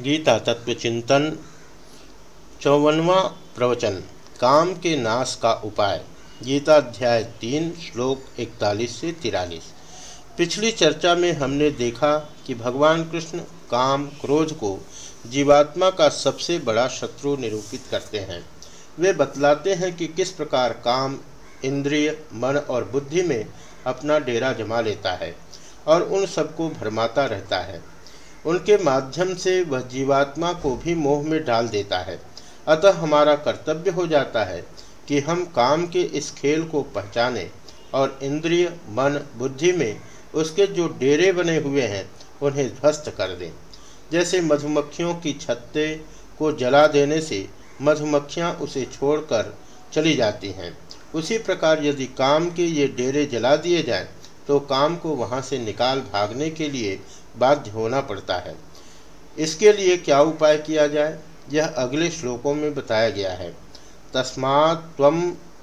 गीता तत्व चिंतन, चौवनवा प्रवचन, काम के नाश का उपाय गीता अध्याय तीन, श्लोक इकतालीस से तिरालीस। पिछली चर्चा में हमने देखा कि भगवान कृष्ण काम, क्रोध को जीवात्मा का सबसे बड़ा शत्रु निरूपित करते हैं। वे बतलाते हैं कि किस प्रकार काम, इंद्रिय, मन और बुद्धि में अपना डेरा जमा लेता है और उन सबको भरमाता रहता है। उनके माध्यम से वह जीवात्मा को भी मोह में डाल देता है। अतः हमारा कर्तव्य हो जाता है कि हम काम के इस खेल को पहचाने और इंद्रिय, मन, बुद्धि में उसके जो डेरे बने हुए हैं, उन्हें ध्वस्त कर दें। जैसे मधुमक्खियों की छत्ते को जला देने से मधुमक्खियाँ उसे छोड़कर चली जाती हैं। उसी प्रकार यदि काम के ये डेरे जला दिए जाएँ तो काम को वहाँ से निकाल भागने के लिए बाध्य होना पड़ता है। इसके लिए क्या उपाय किया जाए? यह अगले श्लोकों में बताया गया है। तस्मात्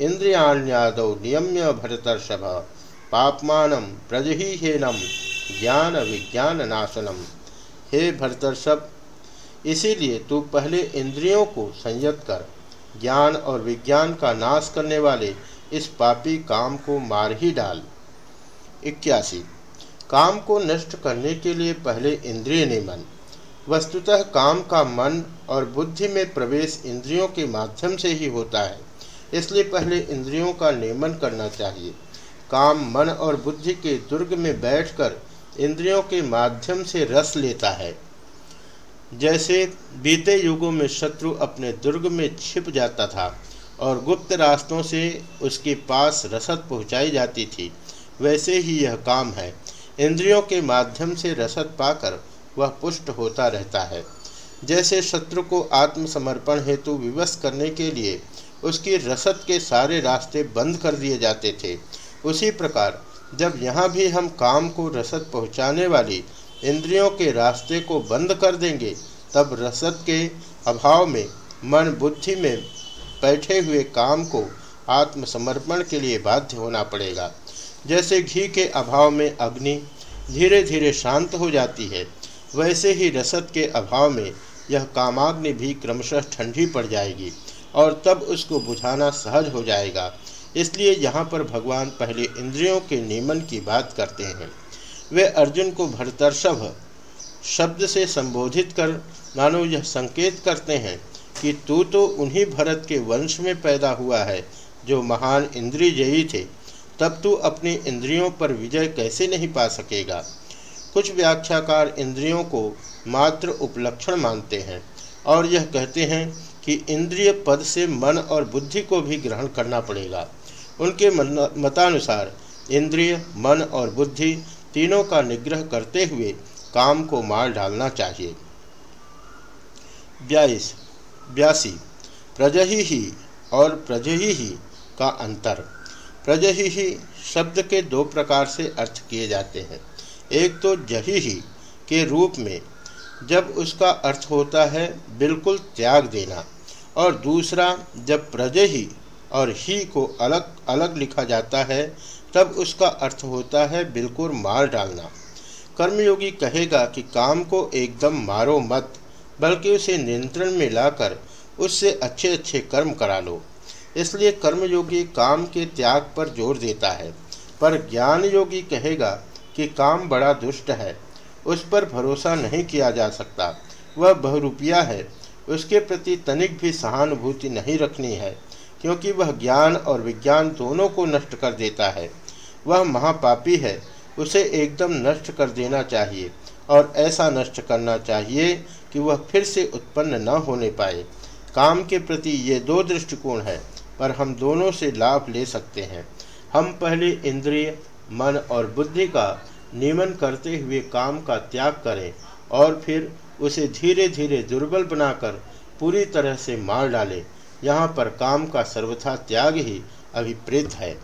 इंद्रियाण्याद नियम्य भरतर्षभ, पापमान प्रजहीनम ज्ञान विज्ञान नाशनम हे भरतर्षभ, इसीलिए तू पहले इंद्रियों को संयत कर। ज्ञान और विज्ञान का नाश करने वाले इस पापी काम को मार ही डाल। इक्यासी। काम को नष्ट करने के लिए पहले इंद्रिय नियमन वस्तुतः काम का मन और बुद्धि में प्रवेश इंद्रियों के माध्यम से ही होता है, इसलिए पहले इंद्रियों का नियमन करना चाहिए। काम मन और बुद्धि के दुर्ग में बैठकर इंद्रियों के माध्यम से रस लेता है। जैसे बीते युगों में शत्रु अपने दुर्ग में छिप जाता था और गुप्त रास्तों से उसके पास रसद पहुंचाई जाती थी, वैसे ही यह काम है। इंद्रियों के माध्यम से रसद पाकर वह पुष्ट होता रहता है। जैसे शत्रु को आत्मसमर्पण हेतु विवश करने के लिए उसकी रसद के सारे रास्ते बंद कर दिए जाते थे। उसी प्रकार, जब यहाँ भी हम काम को रसद पहुँचाने वाली इंद्रियों के रास्ते को बंद कर देंगे, तब रसद के अभाव में, मन बुद्धि में बैठे हुए काम को आत्मसमर्पण के लिए बाध्य होना पड़ेगा। जैसे घी के अभाव में अग्नि धीरे धीरे शांत हो जाती है, वैसे ही रसद के अभाव में यह कामाग्नि भी क्रमशः ठंडी पड़ जाएगी और तब उसको बुझाना सहज हो जाएगा। इसलिए यहाँ पर भगवान पहले इंद्रियों के नियमन की बात करते हैं। वे अर्जुन को भरतर्षभ शब्द से संबोधित कर, मानो यह संकेत करते हैं कि तू तो उन्हीं भरत के वंश में पैदा हुआ है, जो महान इंद्रियजयी थे। तब तू अपनी इंद्रियों पर विजय कैसे नहीं पा सकेगा? कुछ व्याख्याकार इंद्रियों को मात्र उपलक्षण मानते हैं और यह कहते हैं कि इंद्रिय पद से मन और बुद्धि को भी ग्रहण करना पड़ेगा। उनके मतानुसार इंद्रिय, मन और बुद्धि तीनों का निग्रह करते हुए काम को मार डालना चाहिए। ब्याईस ब्यासी, प्रजही ही और प्रजही ही का अंतर। प्रजही ही शब्द के दो प्रकार से अर्थ किए जाते हैं। एक तो जही ही के रूप में, जब उसका अर्थ होता है बिल्कुल त्याग देना, और दूसरा, जब प्रजही और ही को अलग अलग लिखा जाता है, तब उसका अर्थ होता है बिल्कुल मार डालना। कर्मयोगी कहेगा कि काम को एकदम मारो मत, बल्कि उसे नियंत्रण में लाकर उससे अच्छे अच्छे कर्म करा लो। इसलिए कर्मयोगी काम के त्याग पर ज़ोर देता है। पर ज्ञान योगी कहेगा कि काम बड़ा दुष्ट है। उस पर भरोसा नहीं किया जा सकता। वह बहुरूपिया है। उसके प्रति तनिक भी सहानुभूति नहीं रखनी है, क्योंकि वह ज्ञान और विज्ञान दोनों को नष्ट कर देता है। वह महापापी है। उसे एकदम नष्ट कर देना चाहिए और ऐसा नष्ट करना चाहिए कि वह फिर से उत्पन्न न होने पाए। काम के प्रति ये दो दृष्टिकोण है। पर हम दोनों से लाभ ले सकते हैं। हम पहले इंद्रिय, मन और बुद्धि का नियमन करते हुए काम का त्याग करें और फिर उसे धीरे धीरे दुर्बल बनाकर पूरी तरह से मार डालें। यहाँ पर काम का सर्वथा त्याग ही अभिप्रेत है।